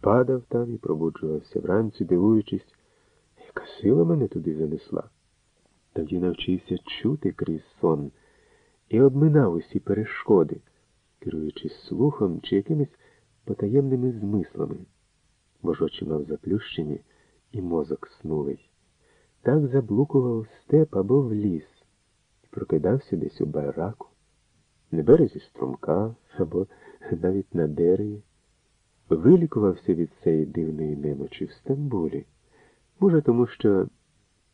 падав там і пробуджувався вранці, дивуючись, яка сила мене туди занесла. Тоді навчився чути крізь сон і обминав усі перешкоди, керуючись слухом чи якимись потаємними змислами, бо ж очі мав заплющені і мозок снулий. Так заблукував степ або в ліс і прокидався десь у байраку, на березі струмка або навіть на дереві. Вилікувався від цієї дивної немочі в Стамбулі. Може, тому що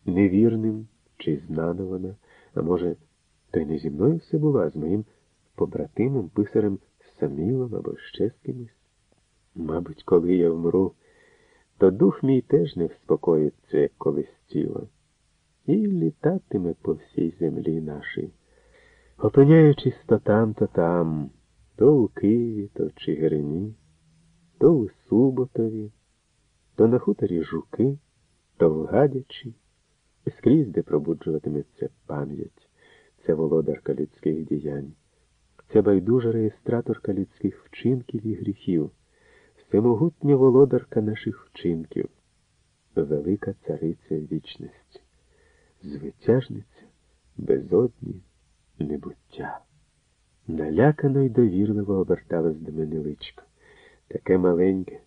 невірним чи знана вона, а може, то й не зі мною все було, а з моїм побратимом, писарем Самілом або ще з кимось. Мабуть, коли я вмру, то дух мій теж не вспокоїться, як колись тіло, і літатиме по всій землі нашій, опиняючись то там, то там, то у Києві, то в Чигирині, то у Суботові, то на хуторі Жуки, то в Гадячі, скрізь, де пробуджуватиметься пам'ять, це володарка людських діянь, це байдужа реєстраторка людських вчинків і гріхів. Всемогутня володарка наших вчинків, велика цариця вічності, звитяжниця безодні небуття. Налякано й довірливо оберталась до мене личко, таке маленьке,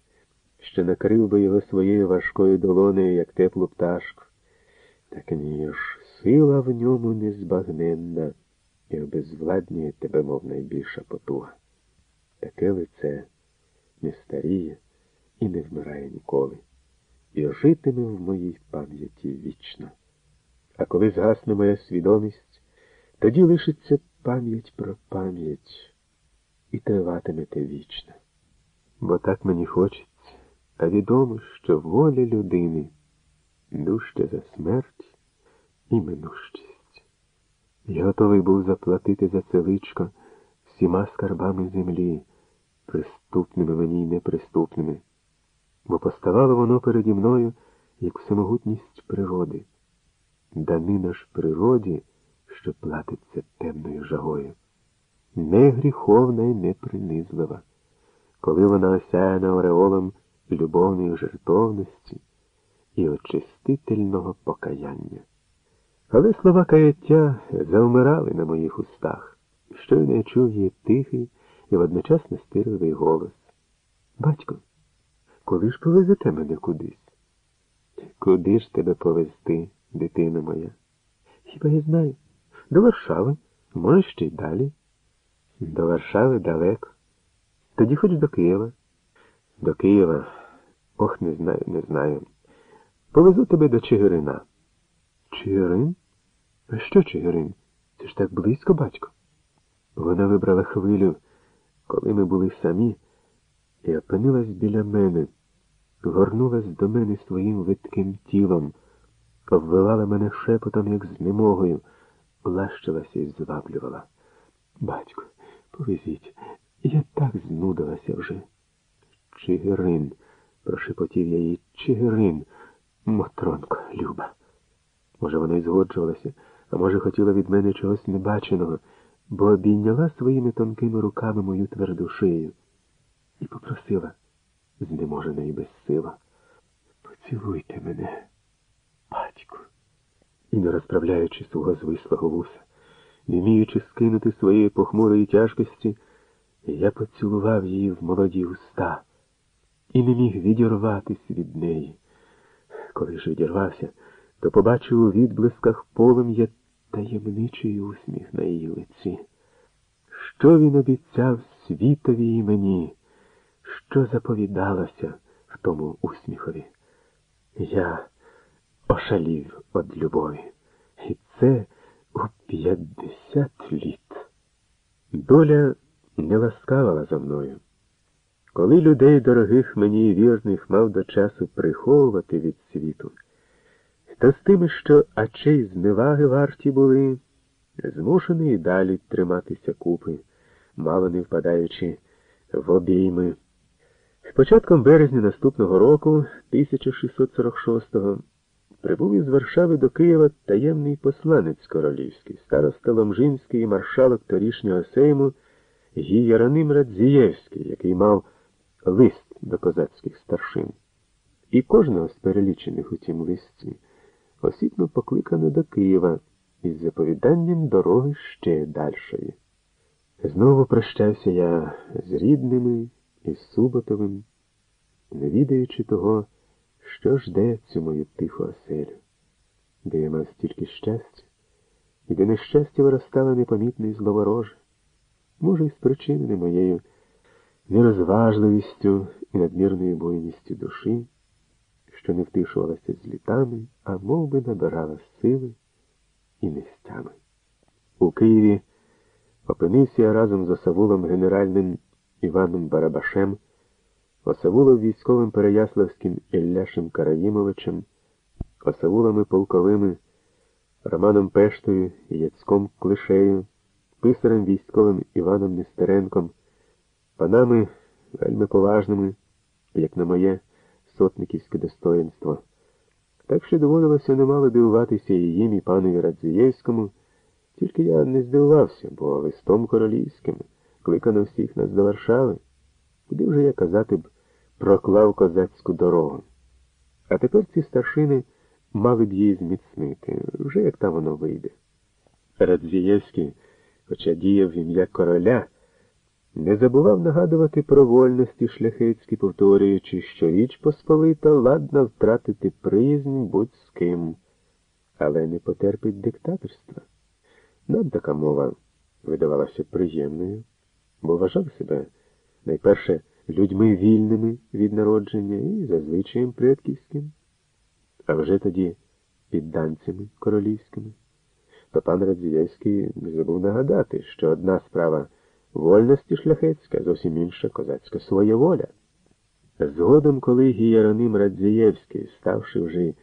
що накрив би його своєю важкою долонею, як теплу пташку. Так ні ж, сила в ньому незбагненна і обезвладнює тебе, мов найбільша потуга. Таке лице не старіє і не вмирає ніколи, і житиме в моїй пам'яті вічно. А коли згасне моя свідомість, тоді лишиться пам'ять про пам'ять і триватимете вічно. Бо так мені хочеться, а відомо, що воля людини дужче за смерть і минущість. Я готовий був заплатити за це личко всіма скарбами землі приступними мені й неприступними, бо поставало воно переді мною як всемогутність природи, данина ж природі, що платиться темною жагою, не гріховна і не принизлива, коли вона осяяна ореолом любовної жертовності і очистительного покаяння. Але слова каяття завмирали на моїх устах, що й не чув її тихий і водночас настирливий голос. Батько, коли ж повезете мене кудись? Куди ж тебе повезти, дитина моя? Хіба я знаю? До Варшави, може, ще й далі. До Варшави далеко. Тоді хоч до Києва. До Києва. Ох, не знаю, не знаю. Повезу тебе до Чигирина. Чигирин? Що Чигирин? Це ж так близько, батько. Вона вибрала хвилю коли ми були самі, і опинилась біля мене, горнулась до мене своїм видким тілом, обвивала мене шепотом, як знемогою, лащилася і зваблювала. Батько, повезіть, я так знудилася вже. Чигирин, прошепотів я їй, Чигирин, Мотронко, Люба. Може, вона й згоджувалася, а може, хотіла від мене чогось небаченого бо обійняла своїми тонкими руками мою тверду шию і попросила, знеможена і безсила, поцілуйте мене, батьку. І, не розправляючи свого звислого вуса, не вміючи скинути своєї похмурої тяжкості, я поцілував її в молоді уста і не міг відірватися від неї. Коли ж відірвався, то побачив у відблисках полум'я таємничий усміх на її лиці. Що він обіцяв світові і мені, що заповідалося в тому усміхові? Я ошалів від любові, і це у п'ятдесят літ. Доля не ласкавала за мною. Коли людей дорогих мені і вірних мав до часу приховувати від світу, та з тими, що ачей зневаги варті були, змушений і далі триматися купи, мало не впадаючи в обійми. З початком березня наступного року, 1646-го, прибув із Варшави до Києва таємний посланець королівський, староста Ломжинський і маршалок торішнього сейму Гієроним Радзієвський, який мав лист до козацьких старшин. І кожного з перелічених у цім листі осібно покликано до Києва із заповіданням дороги ще дальшої. Знову прощався я з рідними із Суботовим, не відаючи того, що жде цю мою тиху оселю, де я мав стільки щастя, і де нещастя виростало непомітне і зловороже, може, і спричинене моєю нерозважливістю і надмірною буйністю душі, що не втишувалася з літами, а мов би набирала сили і нестями. У Києві опинився я разом з осавулом генеральним Іваном Барабашем, осавулом військовим Переяславським Ілляшем Караїмовичем, осавулами полковими Романом Пештою і Яцьком Клишею, писарем військовим Іваном Нестеренком, панами вельми поважними, як на моє сотниківське достоїнство. Так що доводилося немало дивуватися і їм, і панові Радзієвському, тільки я не здивувався, бо листом королівським кликано всіх нас до Варшави, куди вже я казати б проклав козацьку дорогу. А тепер ці старшини мали б її зміцнити, вже як там воно вийде. Радзієвський, хоча діяв в ім'я короля, не забував нагадувати про вольності шляхетські, повторюючи, що річ посполита ладна втратити приязнь будь з ким, але не потерпить диктаторства. Нам така мова видавалася приємною, бо вважав себе найперше людьми вільними від народження і зазвичаєм предківським, а вже тоді підданцями королівськими. То пан Радзієвський не забув нагадати, що одна справа вольності шляхетська, зовсім інша козацька своєволя. Згодом, коли Гієроним Радзієвський, ставши вже